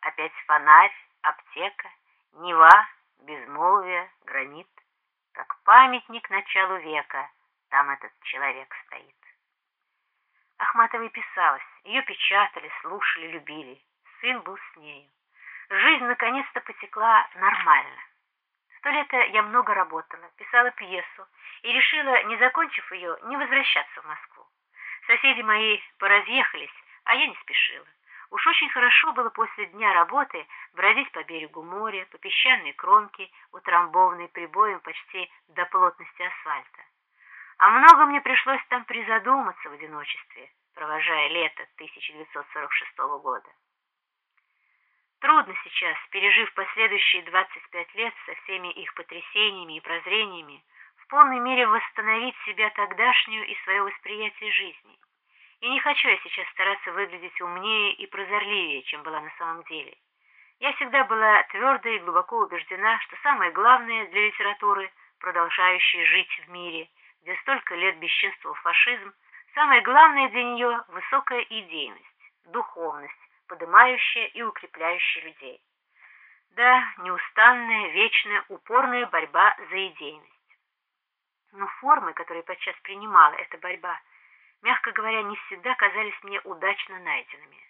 опять фонарь, аптека, Нева, безмолвие, гранит. Как памятник началу века там этот человек стоит. Ахматовой писалась, ее печатали, слушали, любили. Сын был с нею. Жизнь наконец-то потекла нормально. В то лето я много работала, писала пьесу и решила, не закончив ее, не возвращаться в Москву. Соседи мои поразъехались, а я не спешила. Уж очень хорошо было после дня работы бродить по берегу моря, по песчаной кромке, утрамбованной прибоем почти до плотности асфальта. А много мне пришлось там призадуматься в одиночестве, провожая лето 1946 года. Трудно сейчас, пережив последующие 25 лет со всеми их потрясениями и прозрениями, в полной мере восстановить себя тогдашнюю и свое восприятие жизни. И не хочу я сейчас стараться выглядеть умнее и прозорливее, чем была на самом деле. Я всегда была твердо и глубоко убеждена, что самое главное для литературы, продолжающей жить в мире, где столько лет бесчинствовал фашизм, самое главное для нее – высокая идейность, духовность, поднимающая и укрепляющая людей. Да, неустанная, вечная, упорная борьба за идейность. Но формы, которые подчас принимала эта борьба – мягко говоря, не всегда казались мне удачно найденными.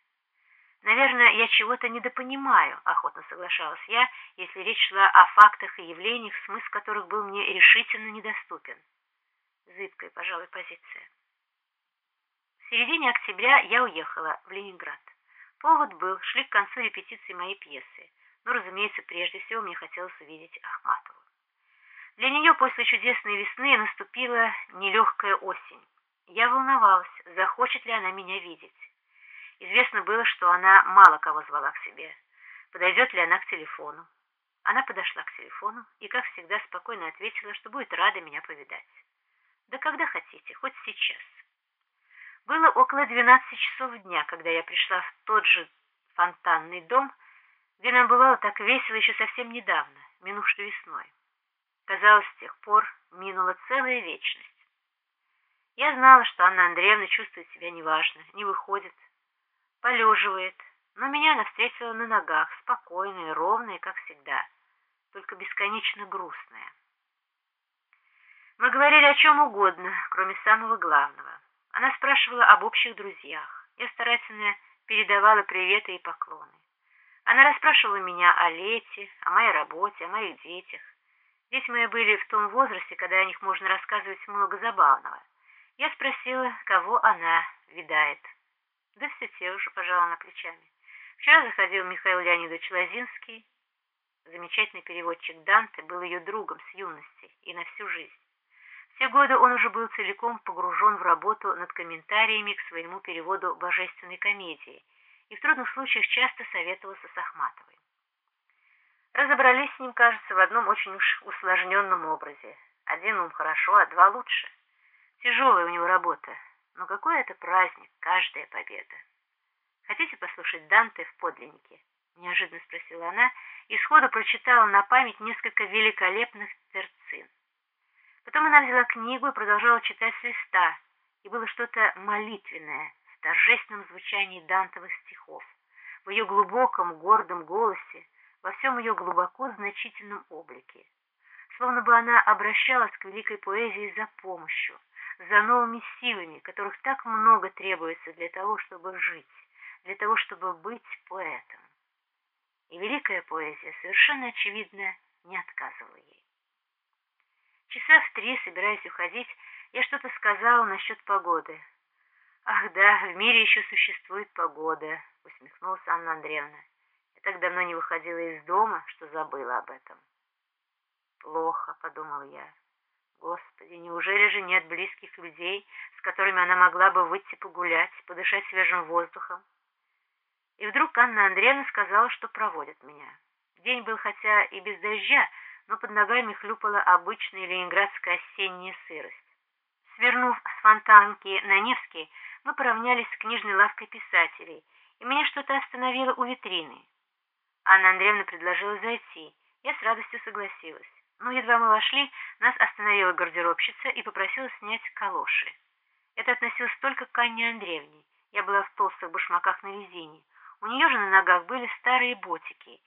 Наверное, я чего-то недопонимаю, охотно соглашалась я, если речь шла о фактах и явлениях, смысл которых был мне решительно недоступен. Зыбкая, пожалуй, позиция. В середине октября я уехала в Ленинград. Повод был, шли к концу репетиции моей пьесы, но, разумеется, прежде всего мне хотелось увидеть Ахматову. Для нее после чудесной весны наступила нелегкая осень. Я волновалась, захочет ли она меня видеть. Известно было, что она мало кого звала к себе. Подойдет ли она к телефону? Она подошла к телефону и, как всегда, спокойно ответила, что будет рада меня повидать. Да когда хотите, хоть сейчас. Было около 12 часов дня, когда я пришла в тот же фонтанный дом, где нам бывало так весело еще совсем недавно, минувшей весной. Казалось, с тех пор минула целая вечность. Я знала, что Анна Андреевна чувствует себя неважно, не выходит, полеживает, но меня она встретила на ногах, спокойная, ровная, как всегда, только бесконечно грустная. Мы говорили о чем угодно, кроме самого главного. Она спрашивала об общих друзьях. Я старательно передавала приветы и поклоны. Она расспрашивала меня о лете, о моей работе, о моих детях. Дети мои были в том возрасте, когда о них можно рассказывать много забавного. Я спросила, кого она видает. Да все те уже пожала на плечами. Вчера заходил Михаил Леонидович Лозинский. Замечательный переводчик Данте был ее другом с юности и на всю жизнь. Все годы он уже был целиком погружен в работу над комментариями к своему переводу божественной комедии и в трудных случаях часто советовался с Ахматовой. Разобрались с ним, кажется, в одном очень уж усложненном образе. Один ум хорошо, а два лучше. Тяжелая у него работа, но какой это праздник, каждая победа. Хотите послушать Данте в подлиннике? Неожиданно спросила она и сходу прочитала на память несколько великолепных терцин. Потом она взяла книгу и продолжала читать с листа, и было что-то молитвенное в торжественном звучании Дантовых стихов, в ее глубоком, гордом голосе, во всем ее глубоко значительном облике. Словно бы она обращалась к великой поэзии за помощью, за новыми силами, которых так много требуется для того, чтобы жить, для того, чтобы быть поэтом. И великая поэзия совершенно очевидно не отказывала ей. Часа в три, собираясь уходить, я что-то сказала насчет погоды. «Ах да, в мире еще существует погода», — усмехнулась Анна Андреевна. «Я так давно не выходила из дома, что забыла об этом». «Плохо», — подумал я. Господи, неужели же нет близких людей, с которыми она могла бы выйти погулять, подышать свежим воздухом? И вдруг Анна Андреевна сказала, что проводит меня. День был хотя и без дождя, но под ногами хлюпала обычная ленинградская осенняя сырость. Свернув с фонтанки на Невский, мы поравнялись с книжной лавкой писателей, и меня что-то остановило у витрины. Анна Андреевна предложила зайти, я с радостью согласилась. Но едва мы вошли, нас остановила гардеробщица и попросила снять калоши. Это относилось только к Анне Андреевне. Я была в толстых башмаках на резине. У нее же на ногах были старые ботики,